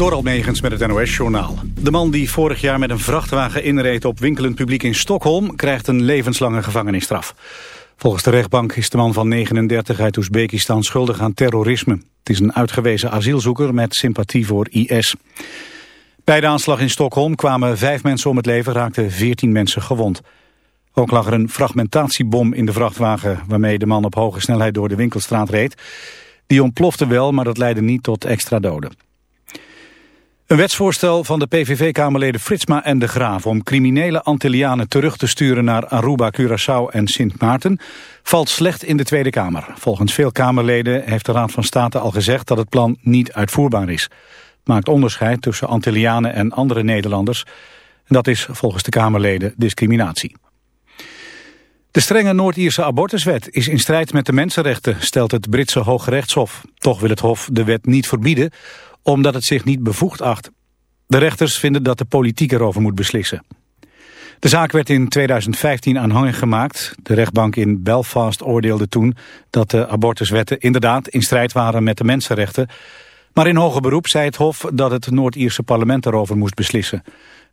Door Almegens met het NOS-journaal. De man die vorig jaar met een vrachtwagen inreed op winkelend publiek in Stockholm... krijgt een levenslange gevangenisstraf. Volgens de rechtbank is de man van 39 uit Oezbekistan schuldig aan terrorisme. Het is een uitgewezen asielzoeker met sympathie voor IS. Bij de aanslag in Stockholm kwamen vijf mensen om het leven... raakten 14 mensen gewond. Ook lag er een fragmentatiebom in de vrachtwagen... waarmee de man op hoge snelheid door de winkelstraat reed. Die ontplofte wel, maar dat leidde niet tot extra doden. Een wetsvoorstel van de PVV-kamerleden Fritsma en De Graaf... om criminele Antillianen terug te sturen naar Aruba, Curaçao en Sint Maarten... valt slecht in de Tweede Kamer. Volgens veel Kamerleden heeft de Raad van State al gezegd... dat het plan niet uitvoerbaar is. Het maakt onderscheid tussen Antillianen en andere Nederlanders. En dat is volgens de Kamerleden discriminatie. De strenge Noord-Ierse abortuswet is in strijd met de mensenrechten... stelt het Britse Hooggerechtshof. Toch wil het Hof de wet niet verbieden omdat het zich niet bevoegd acht. De rechters vinden dat de politiek erover moet beslissen. De zaak werd in 2015 aanhangig gemaakt. De rechtbank in Belfast oordeelde toen dat de abortuswetten inderdaad in strijd waren met de mensenrechten. Maar in hoger beroep zei het Hof dat het Noord-Ierse parlement erover moest beslissen.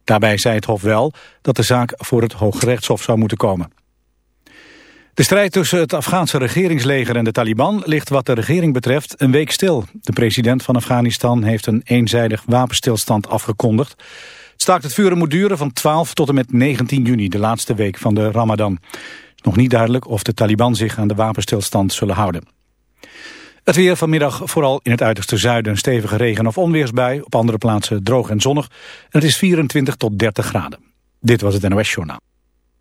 Daarbij zei het Hof wel dat de zaak voor het Hooggerechtshof zou moeten komen. De strijd tussen het Afghaanse regeringsleger en de Taliban ligt wat de regering betreft een week stil. De president van Afghanistan heeft een eenzijdig wapenstilstand afgekondigd. Het staakt het vuren moet duren van 12 tot en met 19 juni, de laatste week van de Ramadan. Nog niet duidelijk of de Taliban zich aan de wapenstilstand zullen houden. Het weer vanmiddag vooral in het uiterste zuiden een stevige regen- of onweersbui. Op andere plaatsen droog en zonnig. En het is 24 tot 30 graden. Dit was het NOS Journaal.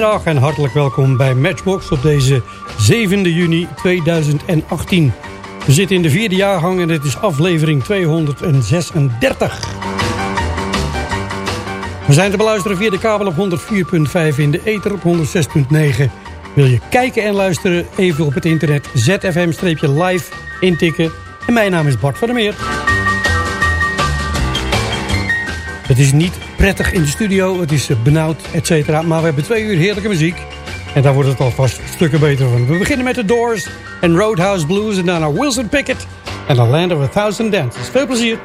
Goedemiddag en hartelijk welkom bij Matchbox op deze 7 juni 2018. We zitten in de vierde jaargang en dit is aflevering 236. We zijn te beluisteren via de kabel op 104.5 in de ether op 106.9. Wil je kijken en luisteren? Even op het internet zfm-live intikken. En mijn naam is Bart van der Meer. Het is niet prettig in de studio, het is eh, benauwd, et cetera. Maar we hebben twee uur heerlijke muziek. En daar wordt het alvast stukken beter van. We beginnen met The Doors en Roadhouse Blues... en daarna Wilson Pickett en The Land of a Thousand Dances. Veel plezier.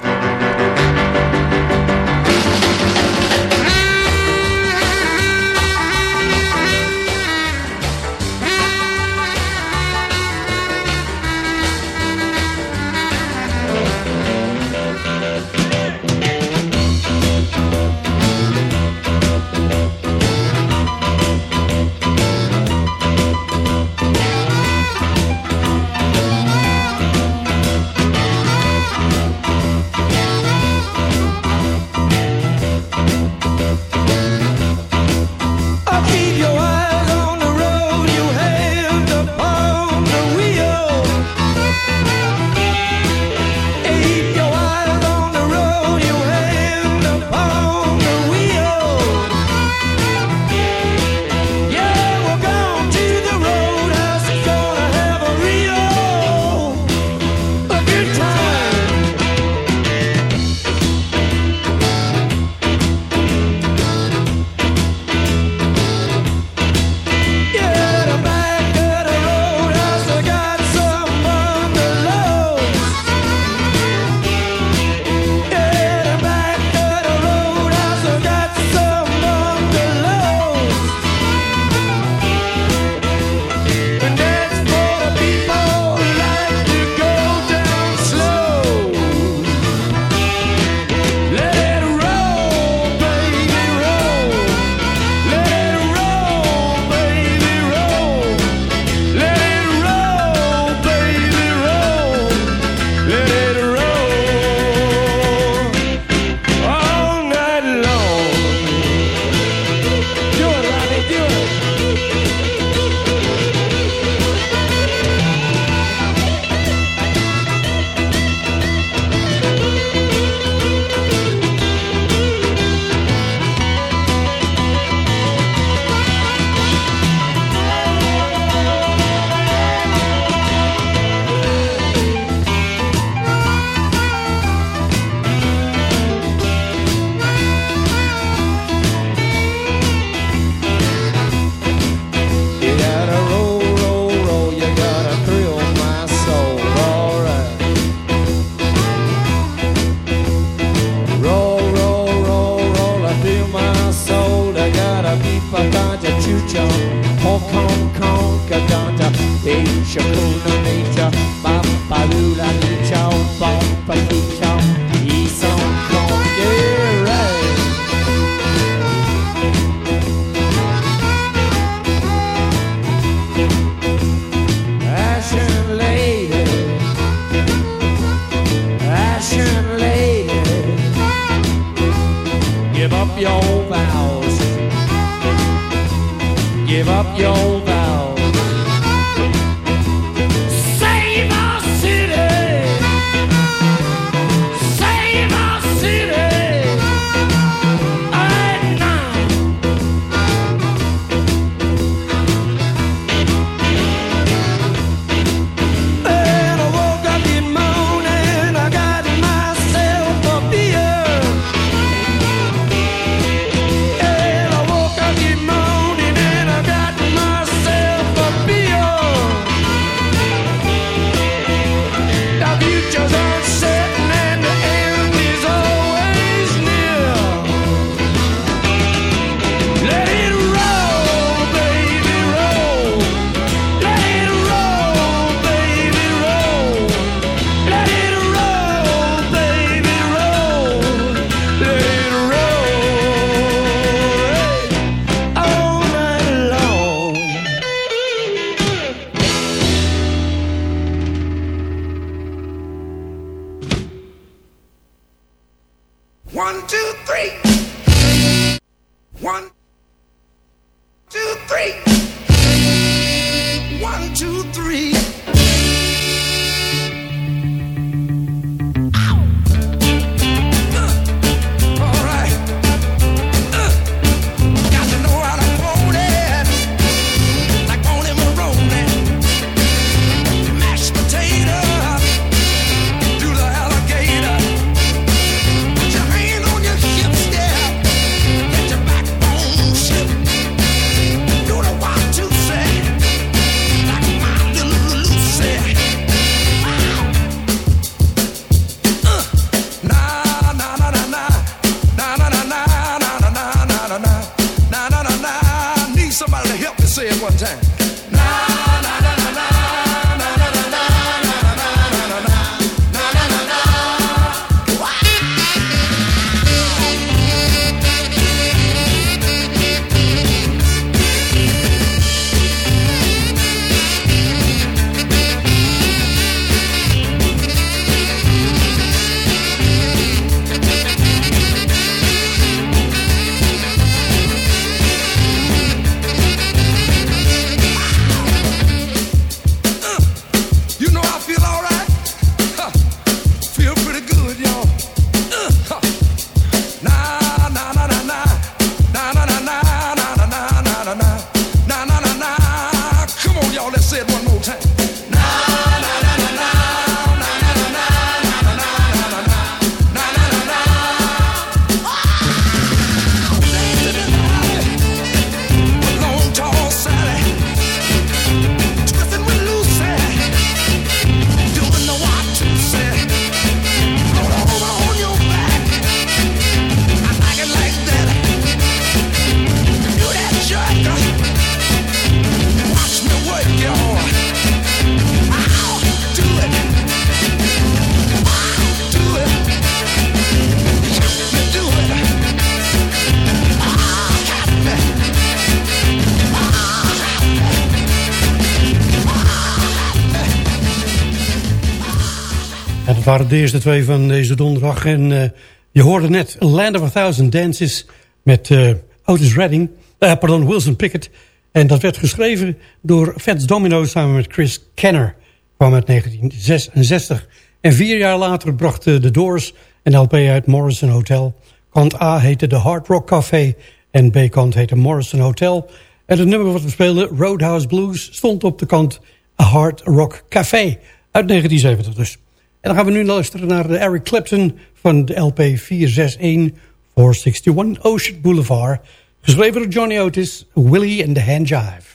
de eerste twee van deze donderdag. En eh, je hoorde net Land of a Thousand Dances met eh, Otis Redding. Eh, pardon, Wilson Pickett. En dat werd geschreven door Fats Domino samen met Chris Kenner. Kwam uit 1966. En vier jaar later brachten The Doors een LP uit Morrison Hotel. Kant A heette The Hard Rock Café. En B kant heette Morrison Hotel. En het nummer wat we speelden, Roadhouse Blues, stond op de kant Hard Rock Café. Uit 1970 dus. En dan gaan we nu luisteren naar de Eric Clapton van de LP 461 461 Ocean Boulevard. Geschreven door Johnny Otis, Willie and the Hand Jive.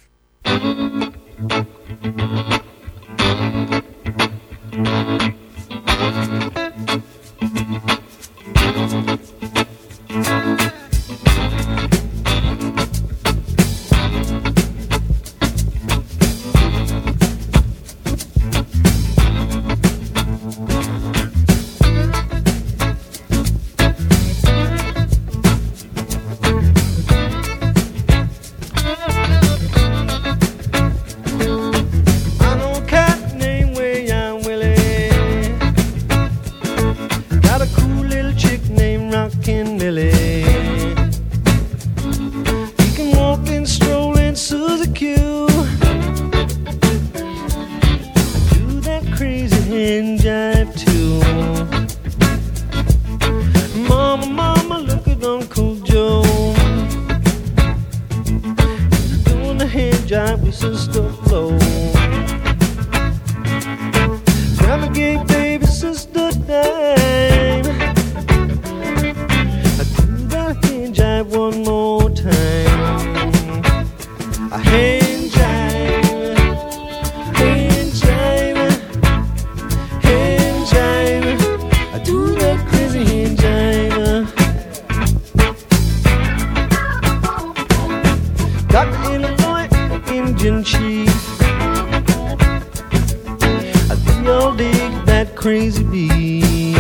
Crazy beat.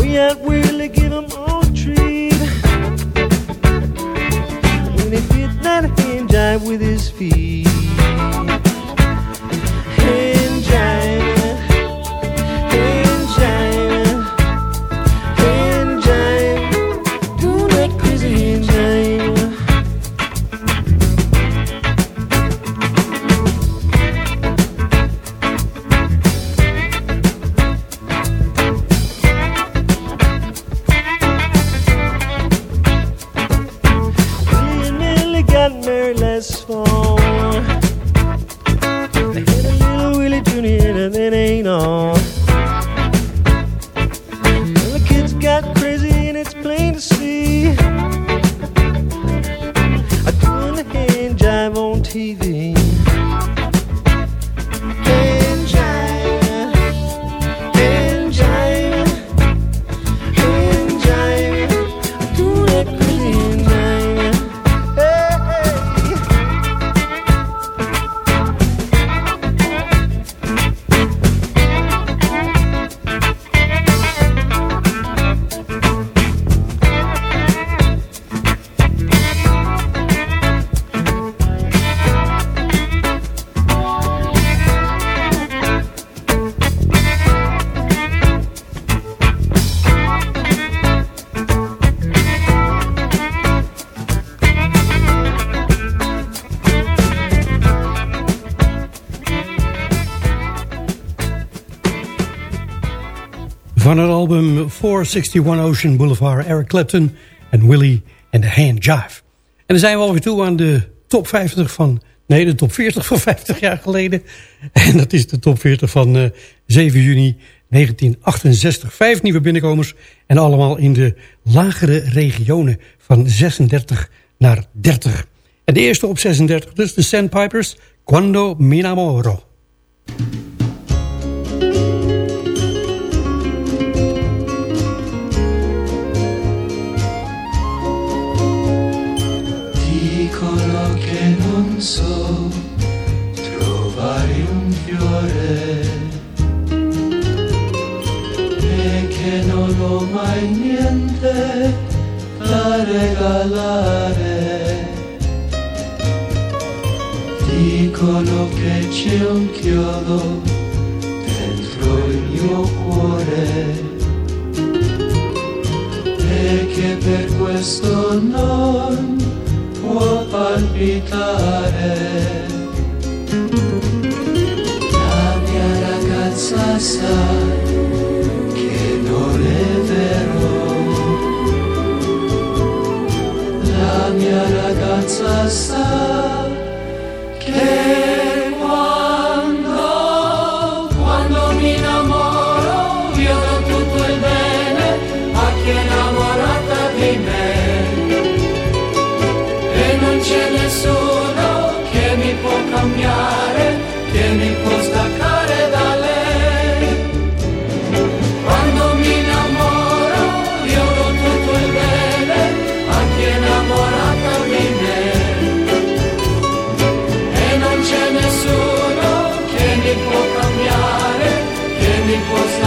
We out really give him all a treat. When he did that hand jive with his feet. 461 Ocean Boulevard, Eric Clapton en Willie and the Hand Jive. En dan zijn we alweer toe aan de top 50 van... Nee, de top 40 van 50 jaar geleden. En dat is de top 40 van eh 7 juni 1968. Vijf nieuwe binnenkomers en allemaal in de lagere regionen van 36 naar 30. En de eerste op 36, dus de Sandpipers, Quando Mi regalare. Dicono che c'è un chiodo dentro il mio cuore e che per questo non può palpitare. La mia ragazza sa sun. it was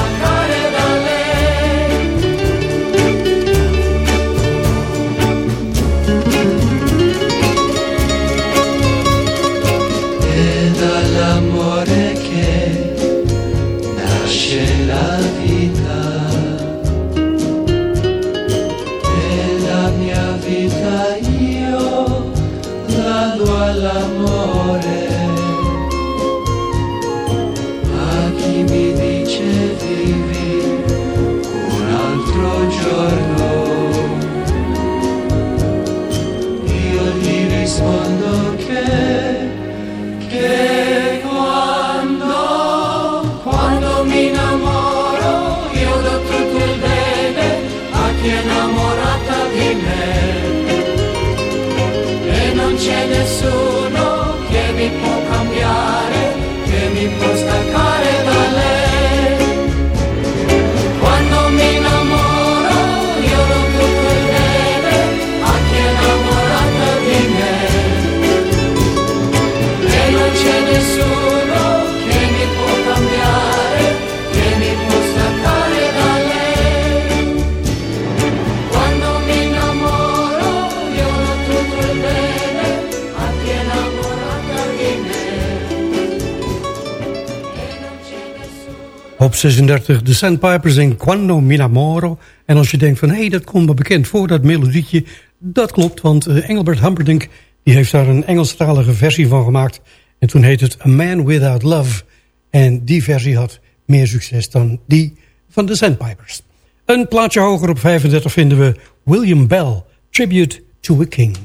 36 de Sandpipers en Quando Minamoro. En als je denkt van, hé, hey, dat komt me bekend voor, dat melodietje. Dat klopt, want eh, Engelbert Humperdinck... die heeft daar een Engelstalige versie van gemaakt. En toen heet het A Man Without Love. En die versie had meer succes dan die van de Sandpipers. Een plaatje hoger op 35 vinden we William Bell... Tribute to a King.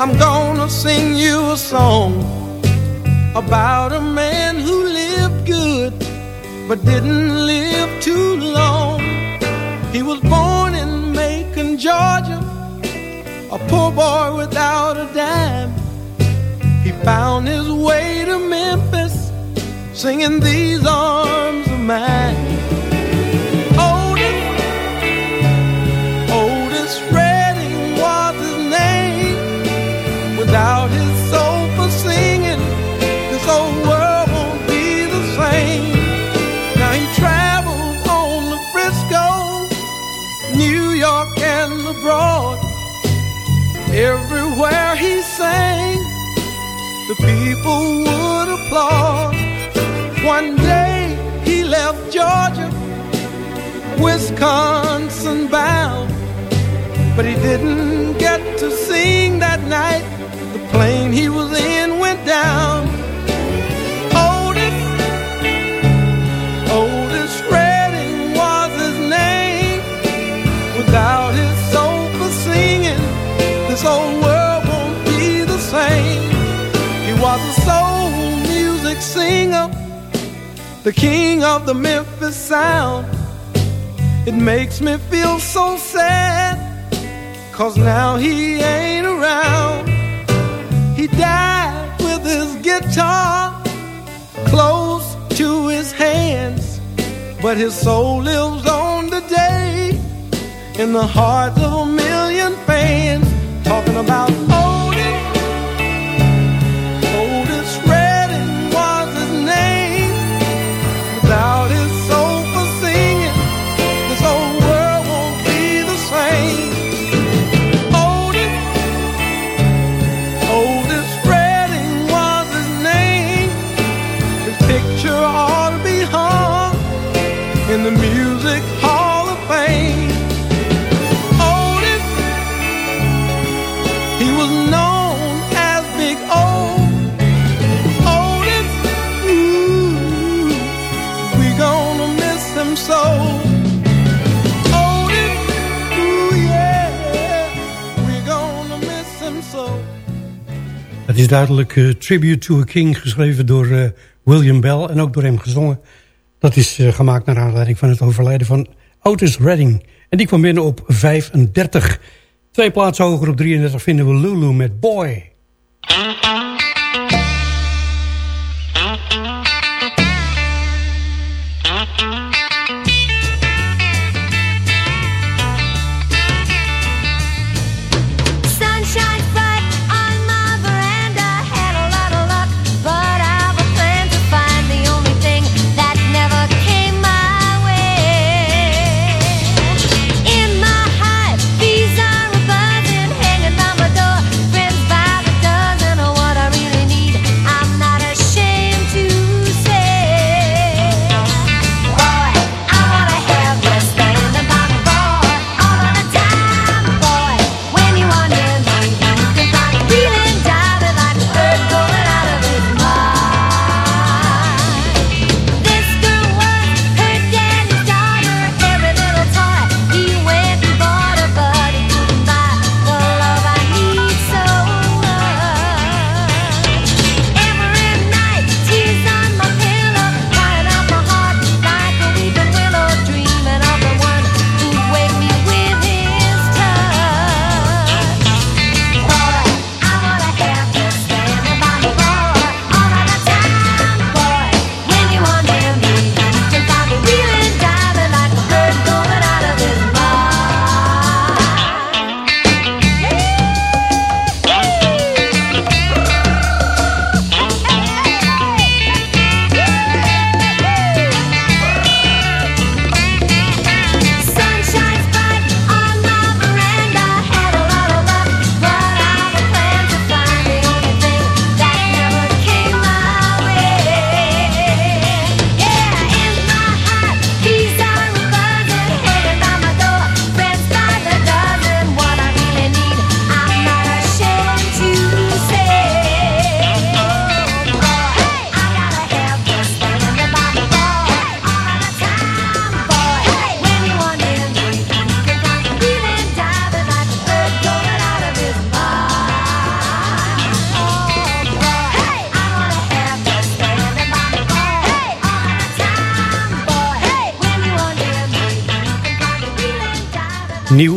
I'm gonna sing you a song about a man who lived good but didn't live too long. He was born in Macon, Georgia, a poor boy without a dime. He found his way to Memphis, singing these arms of mine. People would applaud. One day he left Georgia, Wisconsin bound. But he didn't get to sing that night. The plane he was the king of the Memphis sound. It makes me feel so sad, cause now he ain't around. He died with his guitar close to his hands, but his soul lives on today in the hearts of a million fans. Talking about Otis, is duidelijk eh, Tribute to a King, geschreven door eh, William Bell en ook door hem gezongen. Dat is eh, gemaakt naar aanleiding van het overlijden van Otis Redding. En die kwam binnen op 35. Twee plaatsen hoger op 33 vinden we Lulu met Boy.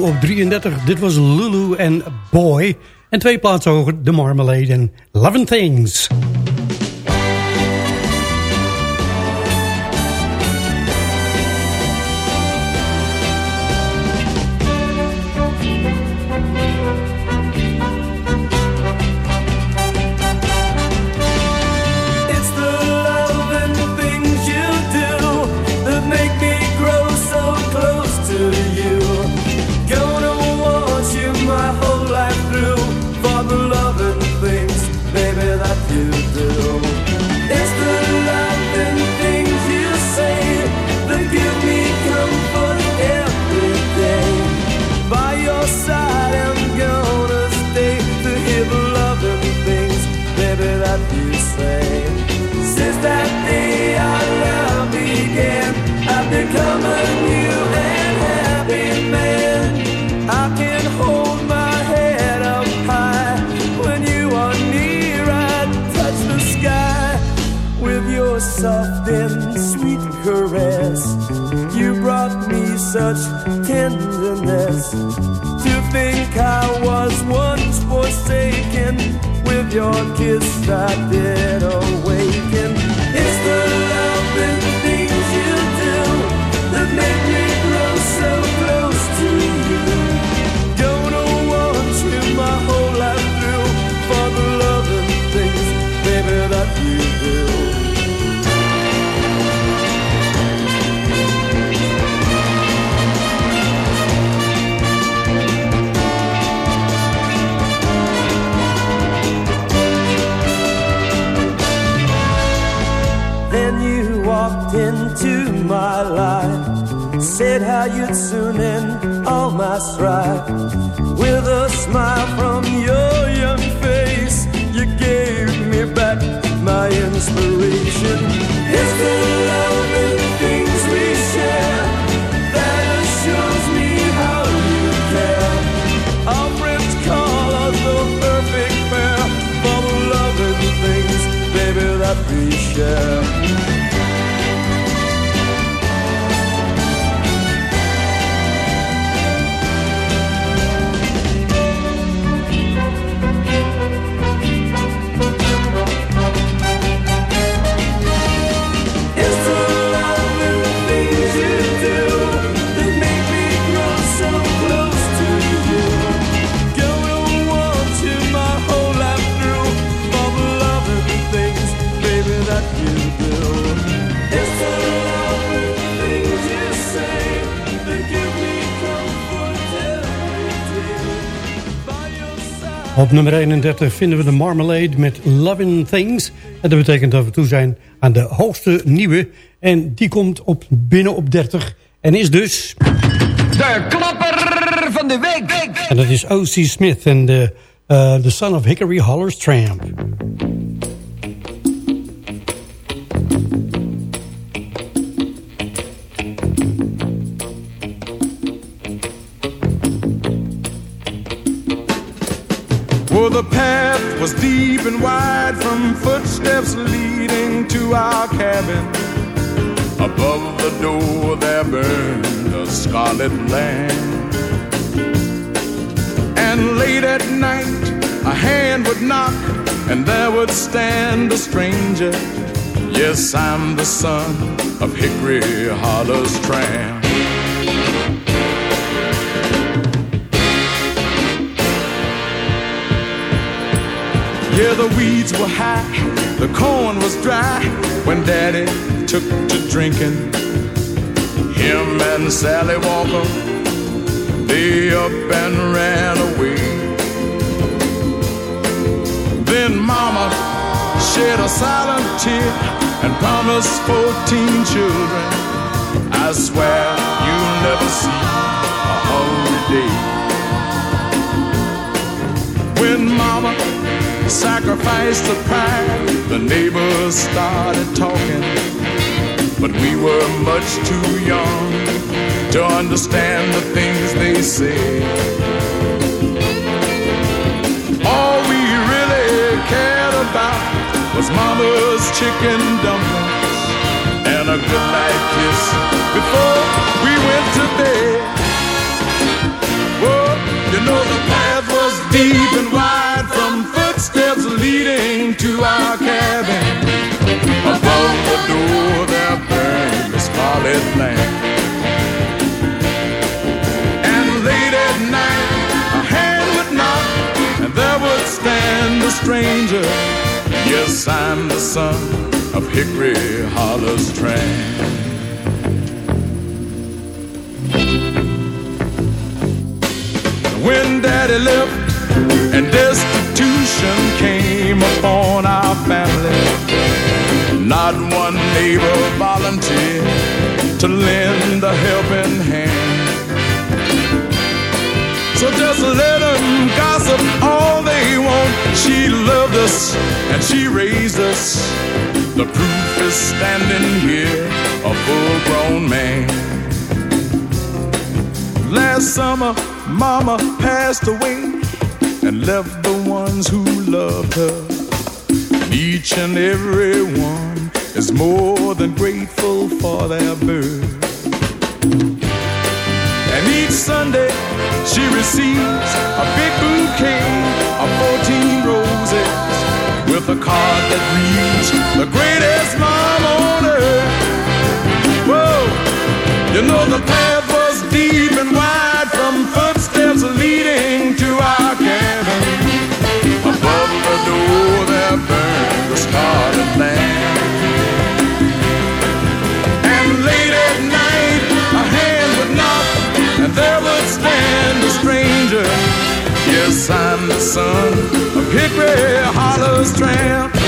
Op 33, dit was Lulu en Boy. En twee plaatsen hoger, The Marmalade en Loving Things. With a smile from your young face, you gave me back my inspiration. It's the things we share that assures me how you care. Our friends call us the perfect pair for the loving things, baby, that we share. Op nummer 31 vinden we de Marmalade met Loving Things. En dat betekent dat we toe zijn aan de hoogste nieuwe. En die komt op binnen op 30. En is dus... De klapper van de week. En dat is O.C. Smith en de uh, The Son of Hickory Holler's Tramp. The path was deep and wide from footsteps leading to our cabin. Above the door there burned a scarlet lamp. And late at night, a hand would knock, and there would stand a stranger. Yes, I'm the son of Hickory Hollow's tramp. Yeah, the weeds were high, the corn was dry when Daddy took to drinking. Him and Sally Walker, they up and ran away. Then Mama shed a silent tear and promised 14 children. I swear you'll never see a holiday. When Mama sacrificed the pride. The neighbors started talking, but we were much too young to understand the things they said. All we really cared about was Mama's chicken dumplings and a goodnight kiss before we went to bed. door, they'll bring the scarlet blank. And late at night, a hand would knock, and there would stand the stranger. Yes, I'm the son of Hickory Hollow's train. When daddy left and destitution came upon not one neighbor volunteered to lend a helping hand. So just let them gossip all they want. She loved us and she raised us. The proof is standing here, a full grown man. Last summer, Mama passed away and left the ones who loved her. Each and every one is more than grateful for their birth. And each Sunday she receives a big bouquet of 14 roses with a card that reads, The greatest mom on earth. Whoa, you know the path Yes, I'm the son of Hickory Hollow's tramp.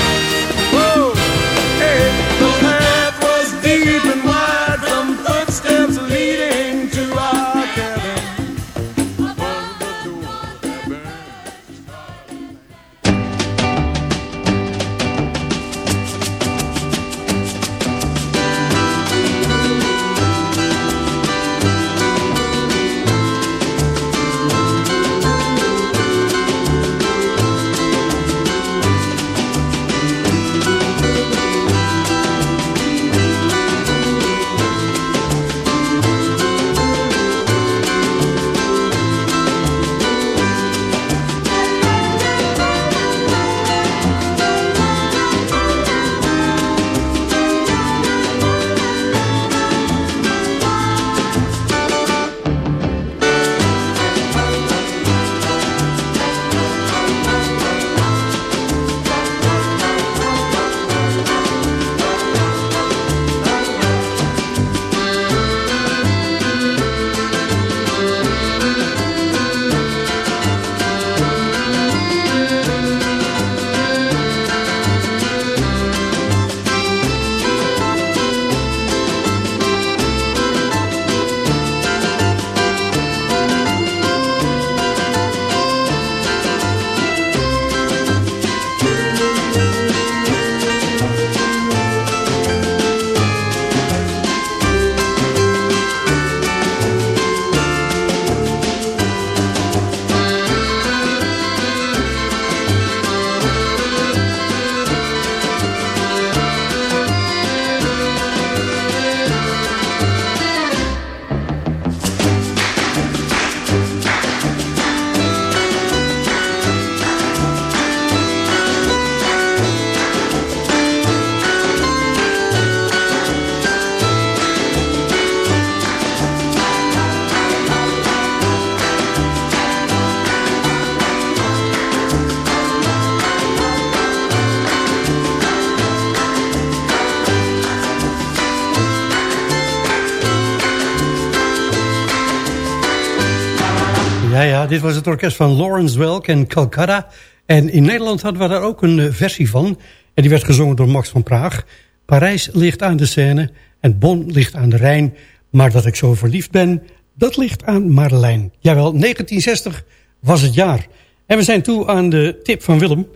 Dit was het orkest van Lawrence Welk en Calcutta. En in Nederland hadden we daar ook een eh, versie van. En die werd gezongen door Max van Praag. Parijs ligt aan de Seine en Bonn ligt aan de Rijn. Maar dat ik zo verliefd ben, dat ligt aan Marlijn. Jawel, 1960 was het jaar. En we zijn toe aan de tip van Willem.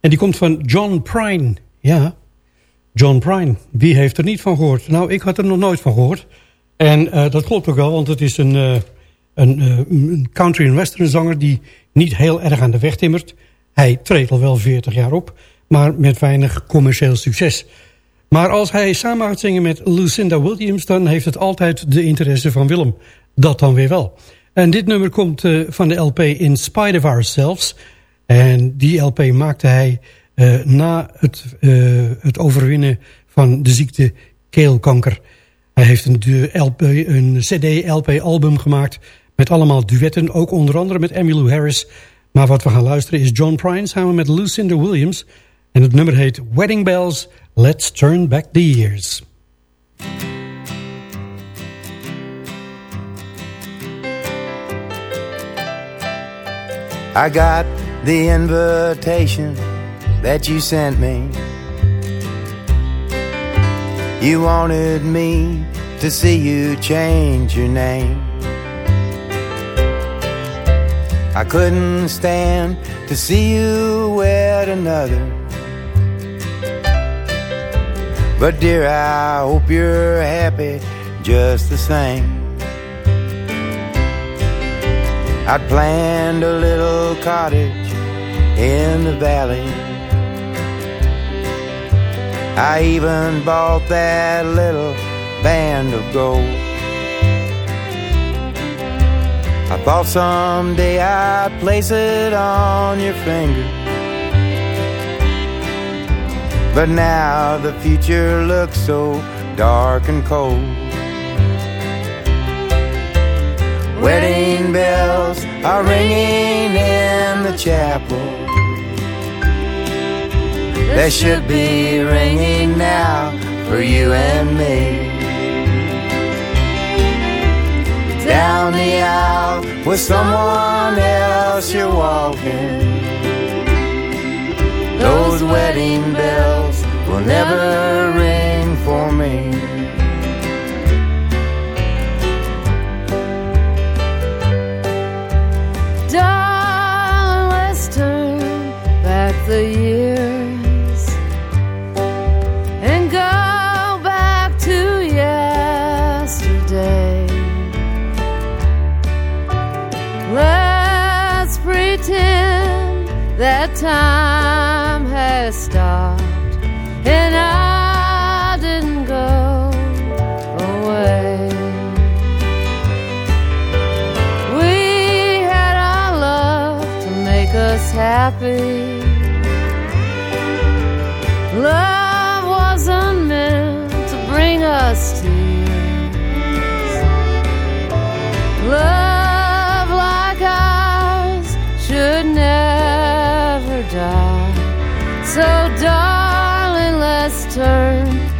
En die komt van John Prine. Ja, John Prine. Wie heeft er niet van gehoord? Nou, ik had er nog nooit van gehoord. En eh, dat klopt ook wel, want het is een, eh, een, eh, een country- en western zanger... die niet heel erg aan de weg timmert. Hij treedt al wel 40 jaar op, maar met weinig commercieel succes. Maar als hij samen gaat zingen met Lucinda Williams... dan heeft het altijd de interesse van Willem. Dat dan weer wel. En dit nummer komt eh, van de LP In Spite of Ourselves. En die LP maakte hij eh, na het, het overwinnen van de ziekte keelkanker. Hij heeft een, een CD-LP-album gemaakt met allemaal duetten. Ook onder andere met Emmylou Harris. Maar wat we gaan luisteren is John Prine samen met Lucinda Williams. En het nummer heet Wedding Bells, Let's Turn Back the Years. I got the invitation that you sent me. You wanted me to see you change your name. I couldn't stand to see you wed another. But dear, I hope you're happy just the same. I'd planned a little cottage in the valley. I even bought that little band of gold. I thought someday I'd place it on your finger. But now the future looks so dark and cold. Wedding bells are ringing in the chapel. They should be ringing now for you and me. Down the aisle with someone else you're walking. Those wedding bells will never ring for me. Time has stopped and I didn't go away. We had our love to make us happy.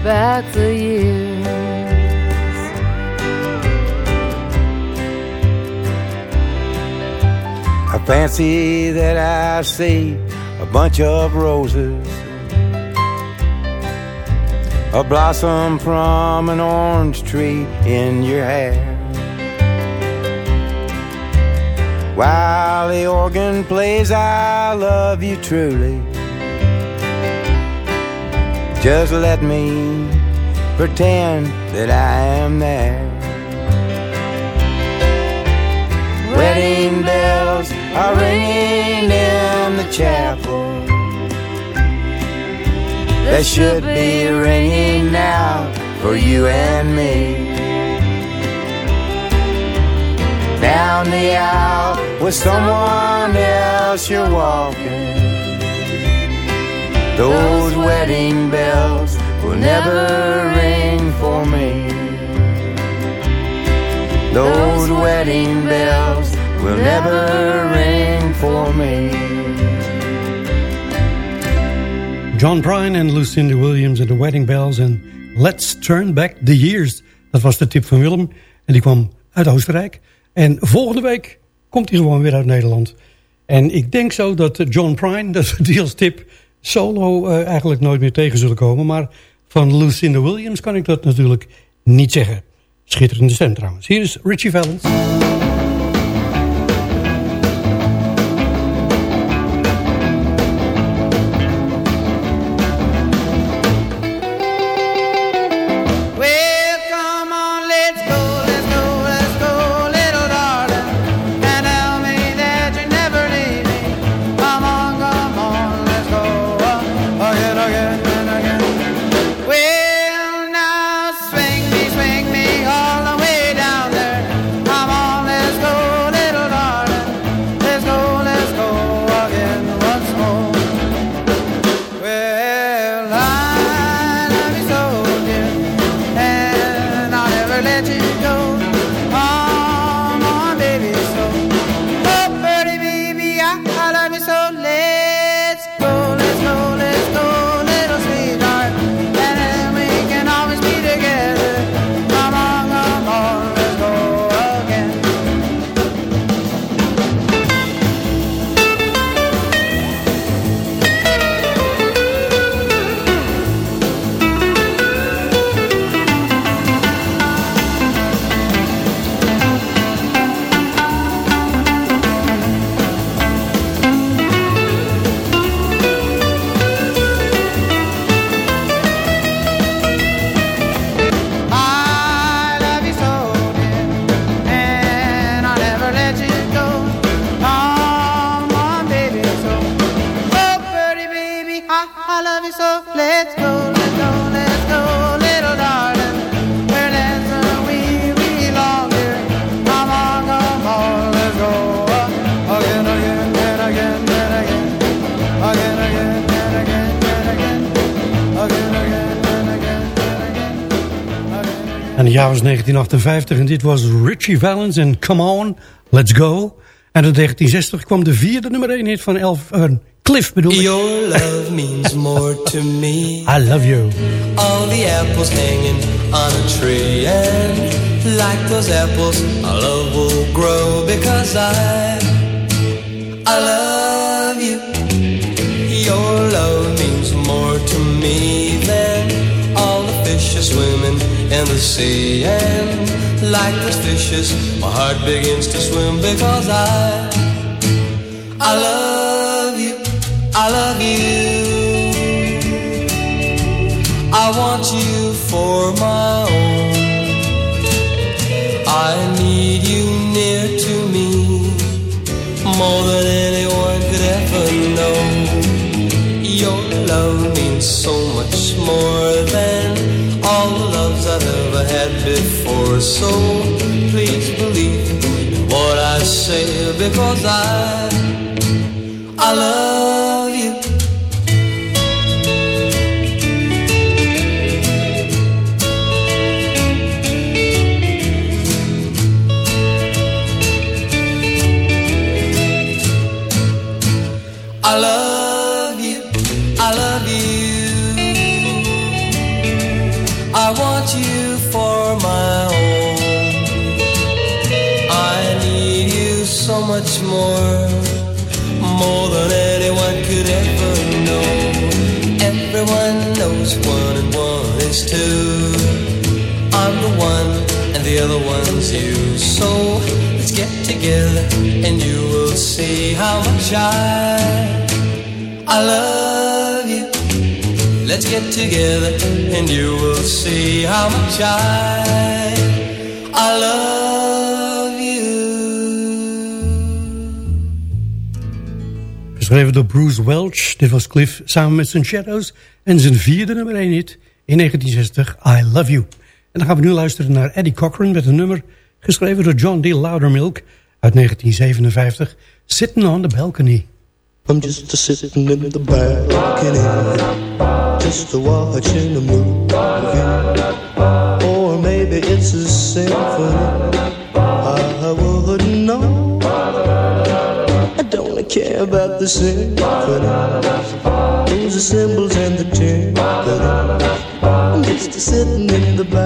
Back the years. I fancy that I see a bunch of roses, a blossom from an orange tree in your hair. While the organ plays, I love you truly. Just let me pretend that I am there. Wedding bells are ringing in the chapel. They should be ringing now for you and me. Down the aisle with someone else you're walking. Those wedding bells will never ring for me. Those wedding bells will never ring for me. John Prine en Lucinda Williams en de Wedding Bells en Let's Turn Back the Years. Dat was de tip van Willem en die kwam uit Oostenrijk. En volgende week komt hij gewoon weer uit Nederland. En ik denk zo dat John Prine, dat we die als tip solo eh, eigenlijk nooit meer tegen zullen komen. Maar van Lucinda Williams kan ik dat natuurlijk niet zeggen. Schitterende stem trouwens. Hier is Richie Valens. Was 1958 en dit was Richie Valens en Come On, Let's Go. En in 1960 kwam de vierde nummer 1 hit van Elf, uh, Cliff bedoel ik. Your love means more to me. I love you. All the apples hanging on a tree, and like those apples, our love will grow because I, I love you. Your love means more to me than all the fishes swimming in the sea, and like those fishes, my heart begins to swim because I, I love before. So please believe what I say because I, I love together, and you will see how much I. Love you. Let's get together and you will see how much I I love you. Geschreven door Bruce Welch. Dit was Cliff samen met zijn Shadows. En zijn vierde nummer 1 hit in 1960, I Love You. En dan gaan we nu luisteren naar Eddie Cochran met een nummer... geschreven door John D. Loudermilk uit 1957. Sitting on the Balcony. I'm just a sitting in the balcony, just a watching a movie, or maybe it's a symphony. I wouldn't know. I don't care about the symphony, those are cymbals and the timpani. I'm just a sitting in the balcony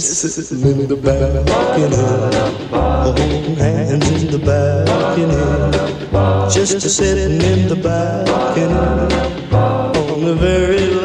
sitting in the balcony. Holding hands in the balcony. Just sitting in the balcony. On the very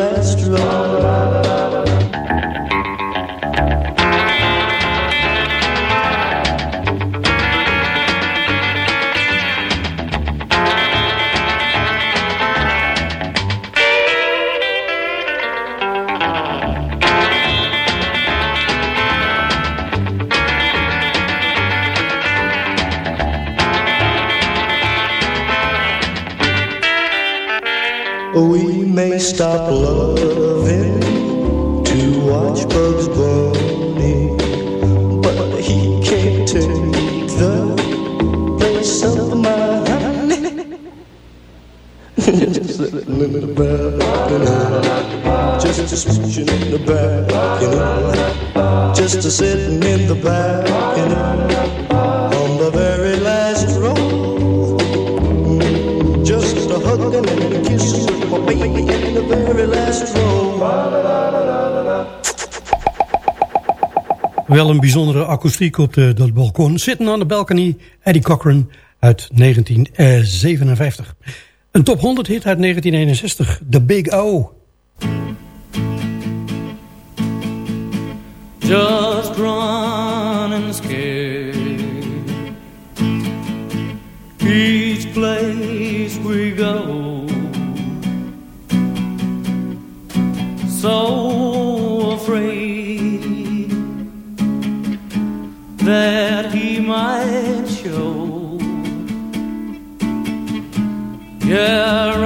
bijzondere akoestiek op de, dat balkon. Sitting on the Balcony, Eddie Cochran uit 1957. Een top 100 hit uit 1961, The Big O. just running scared. Each place we go, so that he might show. Yeah,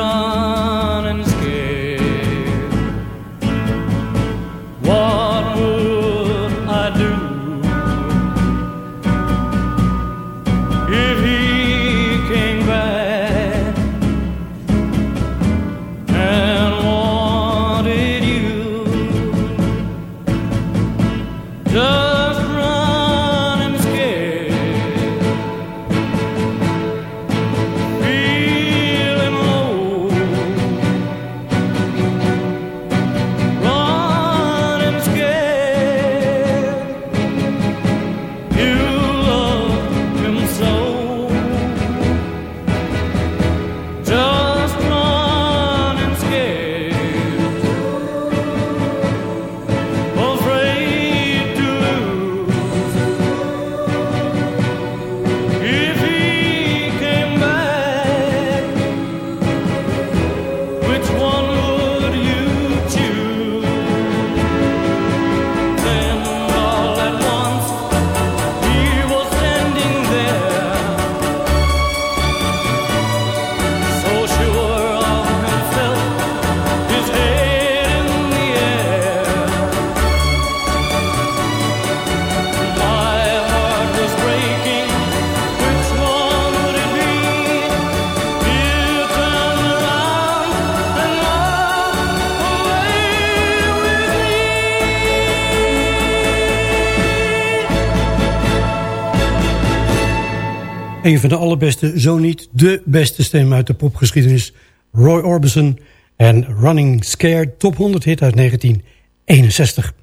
Een van de allerbeste, zo niet de beste stem uit de popgeschiedenis. Roy Orbison en Running Scared, top 100 hit uit 1961.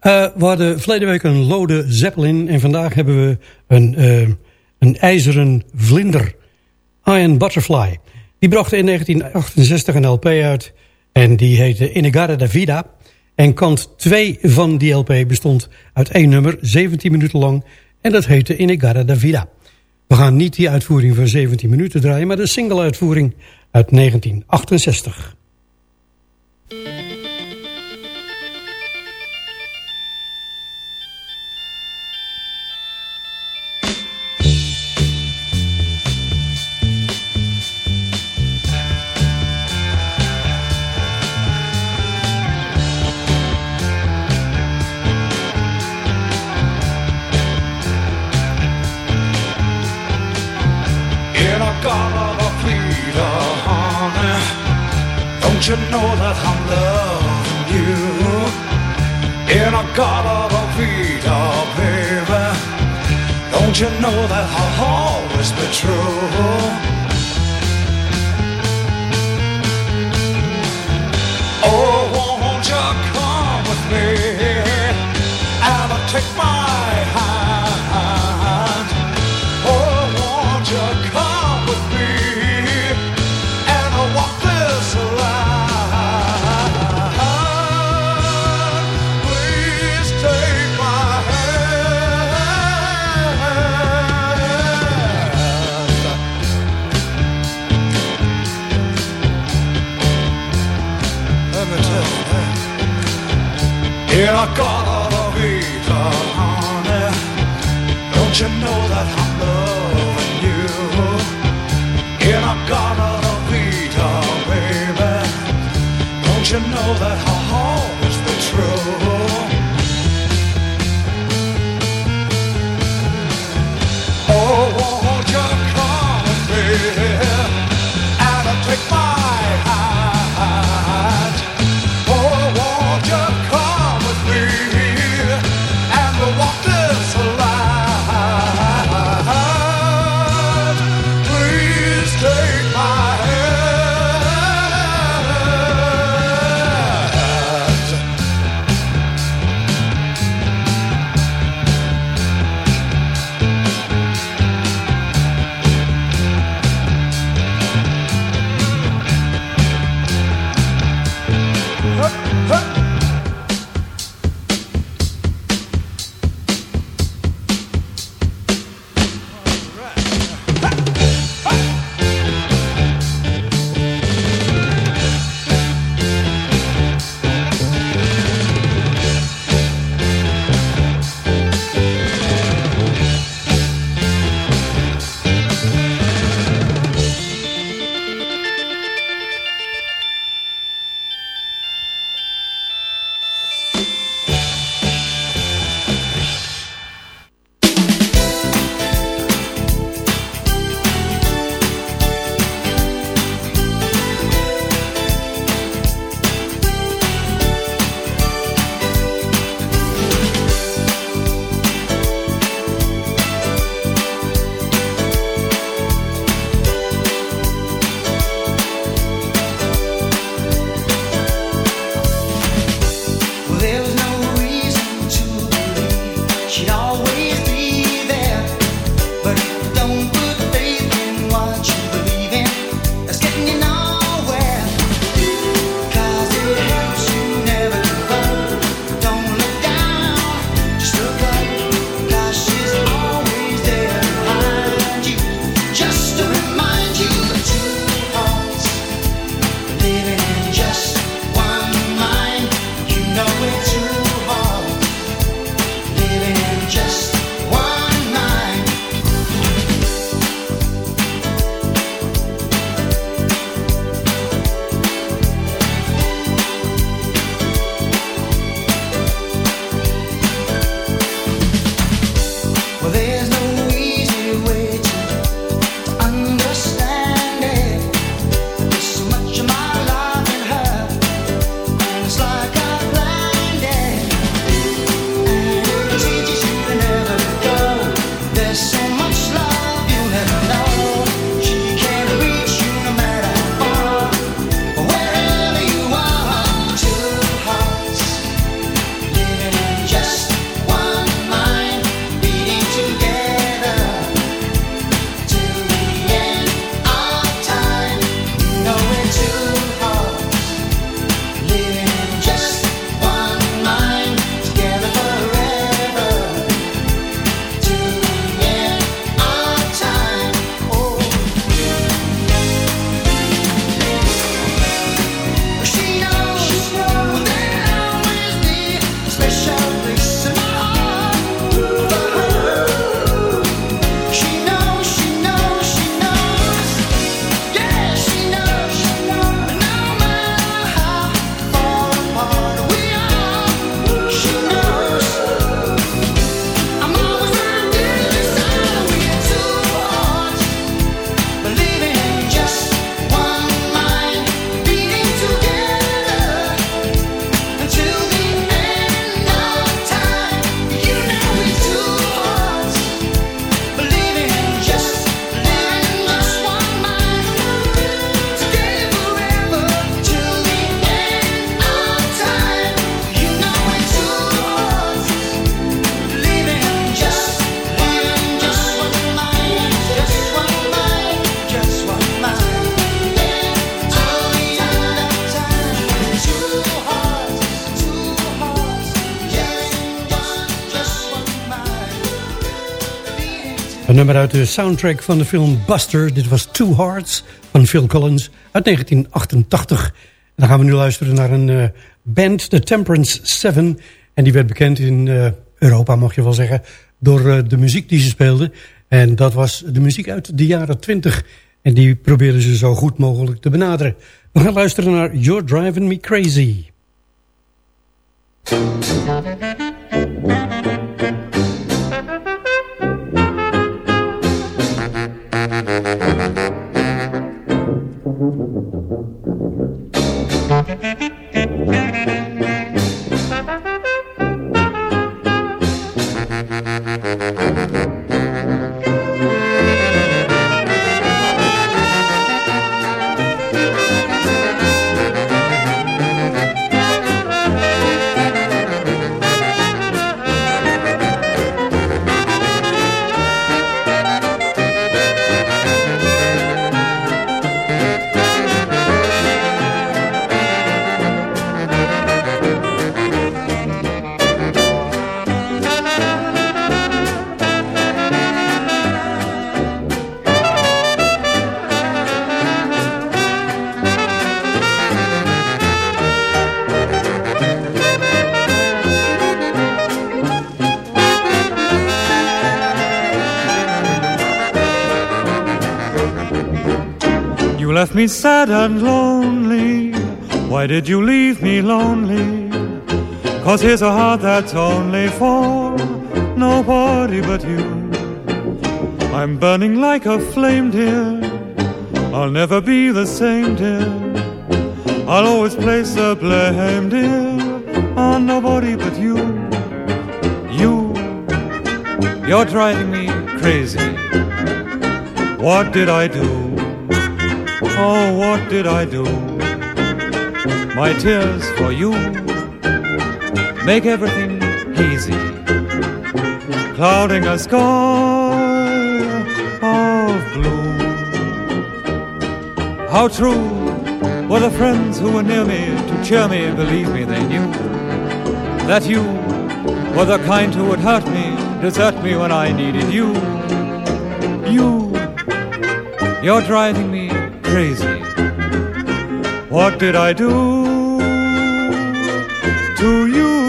Eh, we hadden verleden week een lode Zeppelin en vandaag hebben we een, eh, een ijzeren vlinder. Iron Butterfly. Die bracht in 1968 een LP uit en die heette Inegara da Vida. En kant 2 van die LP bestond uit één nummer, 17 minuten lang. En dat heette Inegara da Vida. We gaan niet die uitvoering van 17 minuten draaien... maar de single-uitvoering uit 1968. Nummer uit de soundtrack van de film Buster. Dit was Two Hearts van Phil Collins uit 1988. En dan gaan we nu luisteren naar een eh, band, The Temperance Seven. En die werd bekend in eh, Europa, mag je wel zeggen, door eh, de muziek die ze speelden. En dat was de muziek uit de jaren 20. En die probeerden ze zo goed mogelijk te benaderen. We gaan luisteren naar You're Driving Me Crazy. Left me sad and lonely. Why did you leave me lonely? Cause here's a heart that's only for nobody but you. I'm burning like a flame, dear. I'll never be the same, dear. I'll always place the blame, dear, on nobody but you. You, you're driving me crazy. What did I do? Oh, what did I do? My tears for you make everything hazy, clouding a sky of blue. How true were the friends who were near me to cheer me, believe me, they knew that you were the kind who would hurt me, desert me when I needed you. You, you're driving me crazy. What did I do to you?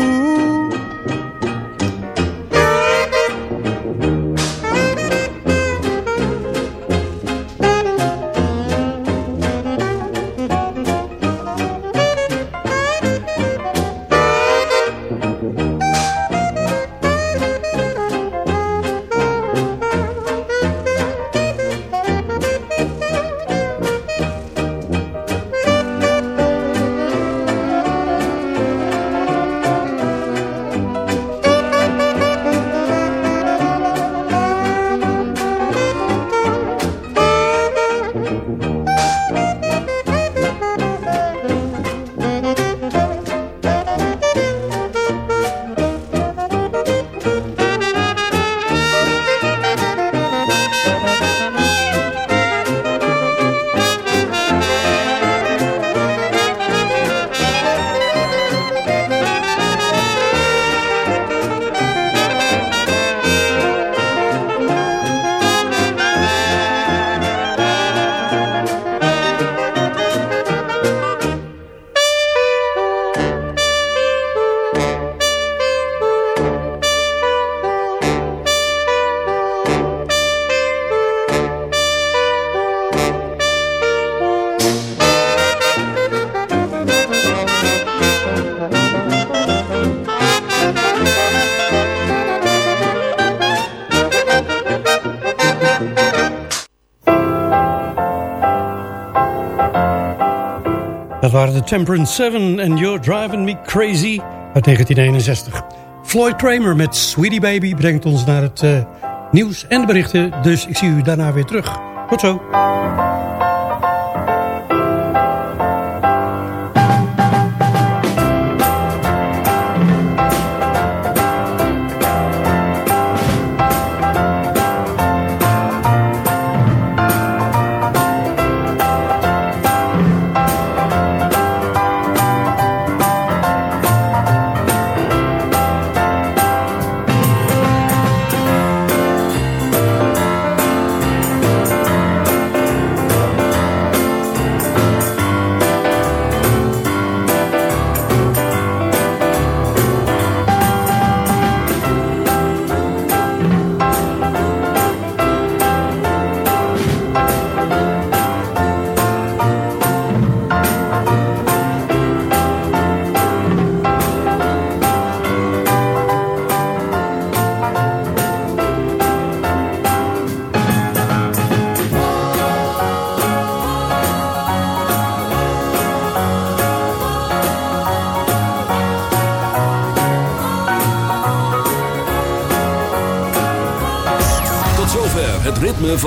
Dat waren de Temperance 7 en You're Driving Me Crazy uit 1961. Floyd Kramer met Sweetie Baby brengt ons naar het uh, nieuws en de berichten. Dus ik zie u daarna weer terug. Tot zo.